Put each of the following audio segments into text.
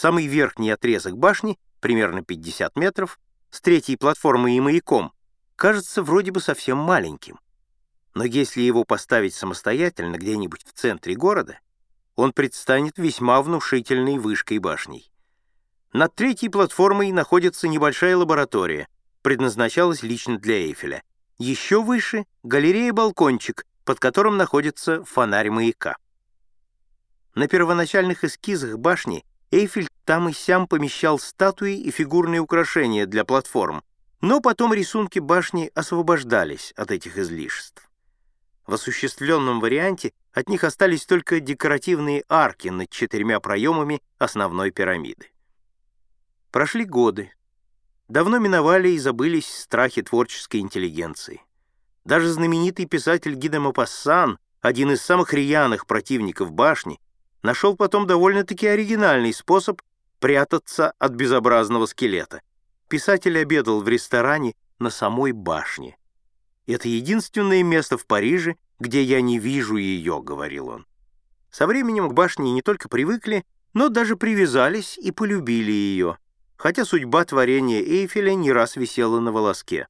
Самый верхний отрезок башни, примерно 50 метров, с третьей платформой и маяком, кажется вроде бы совсем маленьким. Но если его поставить самостоятельно где-нибудь в центре города, он предстанет весьма внушительной вышкой башней. Над третьей платформой находится небольшая лаборатория, предназначалась лично для Эйфеля. Еще выше — галерея-балкончик, под которым находится фонарь маяка. На первоначальных эскизах башни Эйфель там и сям помещал статуи и фигурные украшения для платформ, но потом рисунки башни освобождались от этих излишеств. В осуществленном варианте от них остались только декоративные арки над четырьмя проемами основной пирамиды. Прошли годы. Давно миновали и забылись страхи творческой интеллигенции. Даже знаменитый писатель Гиде Мапассан, один из самых рьяных противников башни, нашел потом довольно-таки оригинальный способ прятаться от безобразного скелета. Писатель обедал в ресторане на самой башне. «Это единственное место в Париже, где я не вижу ее», — говорил он. Со временем к башне не только привыкли, но даже привязались и полюбили ее, хотя судьба творения Эйфеля не раз висела на волоске.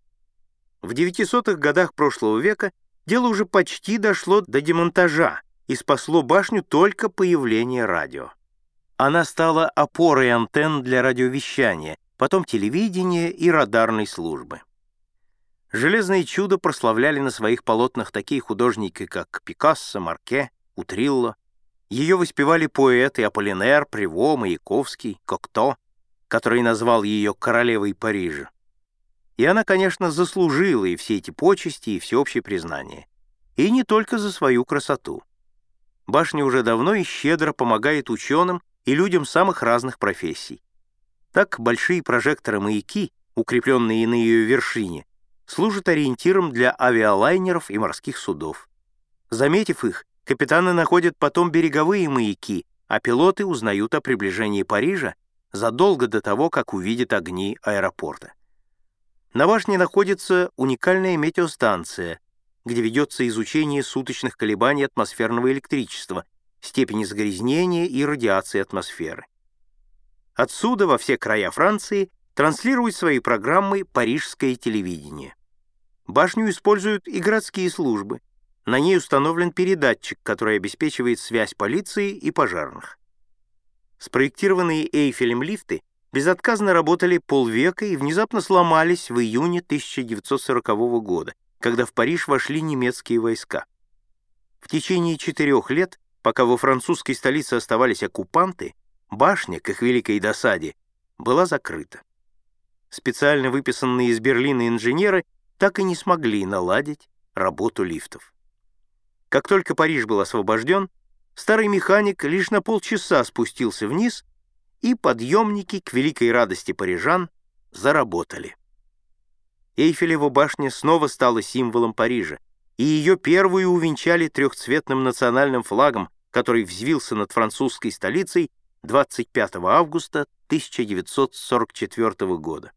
В 900-х годах прошлого века дело уже почти дошло до демонтажа, и спасло башню только появление радио. Она стала опорой антенн для радиовещания, потом телевидения и радарной службы. «Железное чудо» прославляли на своих полотнах такие художники, как Пикассо, Марке, Утрилло. Ее воспевали поэты Аполлинер, Приво, Маяковский, Кокто, который назвал ее «королевой Парижа». И она, конечно, заслужила и все эти почести, и всеобщее признание. И не только за свою красоту. Башня уже давно и щедро помогает ученым и людям самых разных профессий. Так большие прожекторы-маяки, укрепленные на ее вершине, служат ориентиром для авиалайнеров и морских судов. Заметив их, капитаны находят потом береговые маяки, а пилоты узнают о приближении Парижа задолго до того, как увидят огни аэропорта. На башне находится уникальная метеостанция, где ведется изучение суточных колебаний атмосферного электричества, степени загрязнения и радиации атмосферы. Отсюда во все края Франции транслирует свои программы парижское телевидение. Башню используют и городские службы. На ней установлен передатчик, который обеспечивает связь полиции и пожарных. Спроектированные Эйфелем лифты безотказно работали полвека и внезапно сломались в июне 1940 года, когда в Париж вошли немецкие войска. В течение четырех лет, пока во французской столице оставались оккупанты, башня, к их великой досаде, была закрыта. Специально выписанные из Берлина инженеры так и не смогли наладить работу лифтов. Как только Париж был освобожден, старый механик лишь на полчаса спустился вниз, и подъемники, к великой радости парижан, заработали. Эйфелева башня снова стала символом Парижа, и ее первую увенчали трехцветным национальным флагом, который взвился над французской столицей 25 августа 1944 года.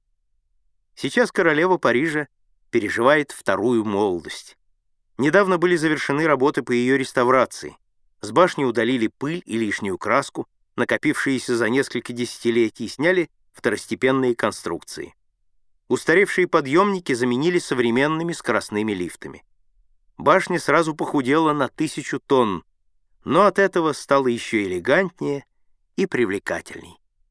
Сейчас королева Парижа переживает вторую молодость. Недавно были завершены работы по ее реставрации. С башни удалили пыль и лишнюю краску, накопившиеся за несколько десятилетий, сняли второстепенные конструкции. Устаревшие подъемники заменили современными скоростными лифтами. Башня сразу похудела на тысячу тонн, но от этого стало еще элегантнее и привлекательней.